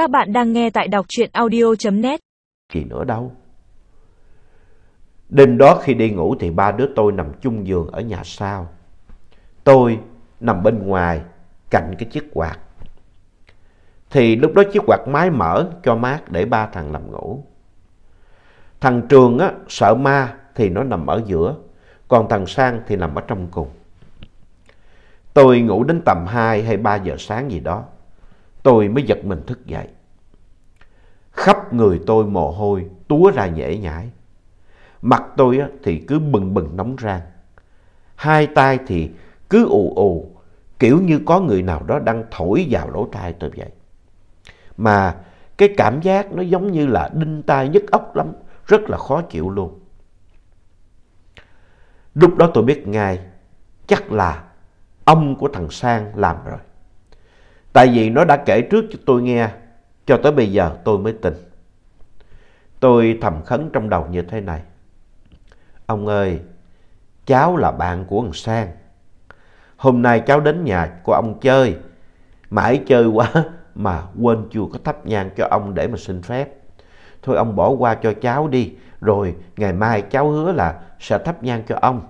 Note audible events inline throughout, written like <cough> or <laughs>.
Các bạn đang nghe tại đọc truyện audio.net Gì nữa đâu. Đêm đó khi đi ngủ thì ba đứa tôi nằm chung giường ở nhà sau. Tôi nằm bên ngoài cạnh cái chiếc quạt. Thì lúc đó chiếc quạt mái mở cho mát để ba thằng nằm ngủ. Thằng Trường á, sợ ma thì nó nằm ở giữa, còn thằng Sang thì nằm ở trong cùng. Tôi ngủ đến tầm 2 hay 3 giờ sáng gì đó. Tôi mới giật mình thức dậy. Khắp người tôi mồ hôi túa ra nhễ nhãi. Mặt tôi á, thì cứ bừng bừng nóng rang. Hai tay thì cứ ù ù, kiểu như có người nào đó đang thổi vào lỗ tai tôi vậy. Mà cái cảm giác nó giống như là đinh tai nhức óc lắm, rất là khó chịu luôn. Lúc đó tôi biết ngay, chắc là ông của thằng Sang làm rồi. Tại vì nó đã kể trước cho tôi nghe, cho tới bây giờ tôi mới tin. Tôi thầm khấn trong đầu như thế này. Ông ơi, cháu là bạn của ông Sang. Hôm nay cháu đến nhà của ông chơi, mãi chơi quá <laughs> mà quên chưa có thắp nhang cho ông để mà xin phép. Thôi ông bỏ qua cho cháu đi, rồi ngày mai cháu hứa là sẽ thắp nhang cho ông.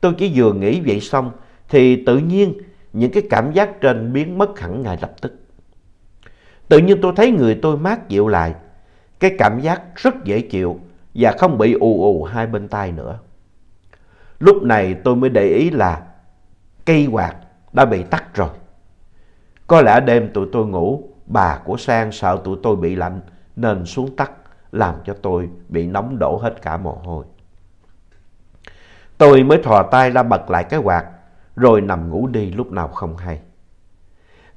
Tôi chỉ vừa nghĩ vậy xong thì tự nhiên những cái cảm giác trên biến mất hẳn ngay lập tức. Tự nhiên tôi thấy người tôi mát dịu lại, cái cảm giác rất dễ chịu và không bị ù ù hai bên tai nữa. Lúc này tôi mới để ý là cây quạt đã bị tắt rồi. Có lẽ đêm tụi tôi ngủ, bà của Sang sợ tụi tôi bị lạnh nên xuống tắt, làm cho tôi bị nóng đổ hết cả mồ hôi. Tôi mới thò tay ra bật lại cái quạt, rồi nằm ngủ đi lúc nào không hay.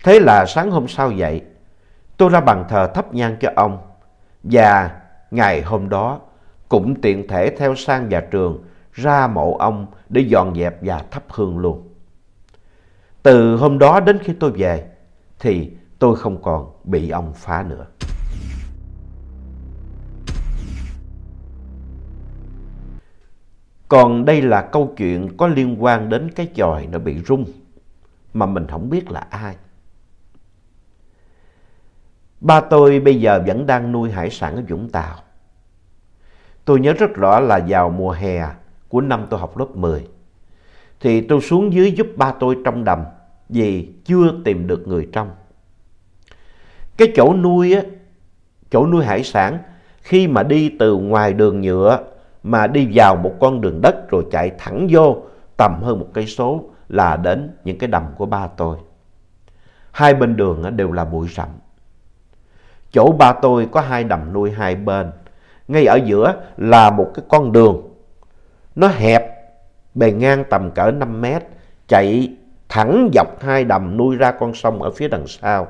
Thế là sáng hôm sau dậy, tôi ra bàn thờ thắp nhang cho ông. Và ngày hôm đó cũng tiện thể theo sang và trường ra mộ ông để dọn dẹp và thắp hương luôn. Từ hôm đó đến khi tôi về thì tôi không còn bị ông phá nữa. Còn đây là câu chuyện có liên quan đến cái chòi nó bị rung mà mình không biết là ai. Ba tôi bây giờ vẫn đang nuôi hải sản ở Vũng Tàu. Tôi nhớ rất rõ là vào mùa hè của năm tôi học lớp 10. Thì tôi xuống dưới giúp ba tôi trong đầm vì chưa tìm được người trong. Cái chỗ nuôi á, chỗ nuôi hải sản khi mà đi từ ngoài đường nhựa mà đi vào một con đường đất rồi chạy thẳng vô tầm hơn một cây số là đến những cái đầm của ba tôi. Hai bên đường đều là bụi rậm. Chỗ ba tôi có hai đầm nuôi hai bên. Ngay ở giữa là một cái con đường. Nó hẹp, bề ngang tầm cỡ 5 mét, chạy thẳng dọc hai đầm nuôi ra con sông ở phía đằng sau.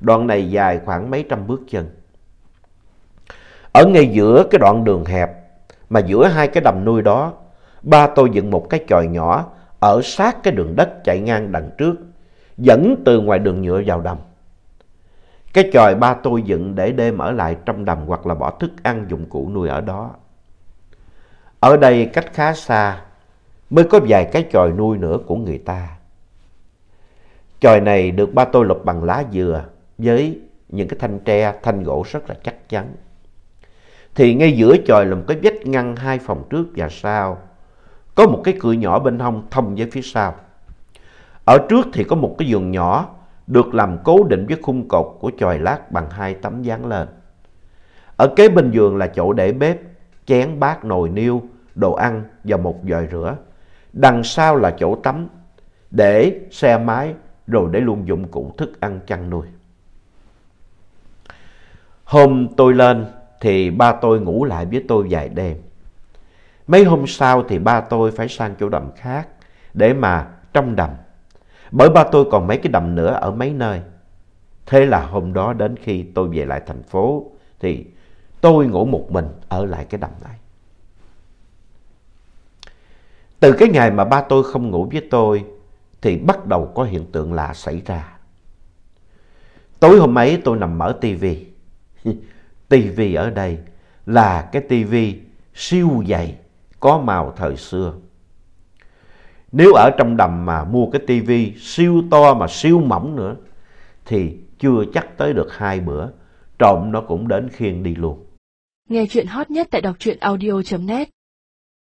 Đoạn này dài khoảng mấy trăm bước chân. Ở ngay giữa cái đoạn đường hẹp mà giữa hai cái đầm nuôi đó, ba tôi dựng một cái chòi nhỏ ở sát cái đường đất chạy ngang đằng trước, dẫn từ ngoài đường nhựa vào đầm. Cái chòi ba tôi dựng để đêm ở lại trong đầm hoặc là bỏ thức ăn dụng cụ nuôi ở đó. Ở đây cách khá xa mới có vài cái chòi nuôi nữa của người ta. Chòi này được ba tôi lục bằng lá dừa với những cái thanh tre, thanh gỗ rất là chắc chắn. Thì ngay giữa chòi là một cái vách ngăn hai phòng trước và sau. Có một cái cửa nhỏ bên hông thông với phía sau. Ở trước thì có một cái giường nhỏ được làm cố định với khung cột của chòi lát bằng hai tấm dán lên. Ở kế bên giường là chỗ để bếp, chén bát nồi niêu, đồ ăn và một vòi rửa. Đằng sau là chỗ tắm, để xe máy rồi để luôn dụng cụ thức ăn chăn nuôi. Hôm tôi lên thì ba tôi ngủ lại với tôi vài đêm. Mấy hôm sau thì ba tôi phải sang chỗ đầm khác để mà trong đầm. Bởi ba tôi còn mấy cái đầm nữa ở mấy nơi. Thế là hôm đó đến khi tôi về lại thành phố thì tôi ngủ một mình ở lại cái đầm này. Từ cái ngày mà ba tôi không ngủ với tôi thì bắt đầu có hiện tượng lạ xảy ra. Tối hôm ấy tôi nằm mở tivi. <laughs> tivi ở đây là cái tivi siêu dày có màu thời xưa. Nếu ở trong đầm mà mua cái tivi siêu to mà siêu mỏng nữa thì chưa chắc tới được hai bữa, trộm nó cũng đến khiêng đi luôn. Nghe chuyện hot nhất tại đọc truyện audio.net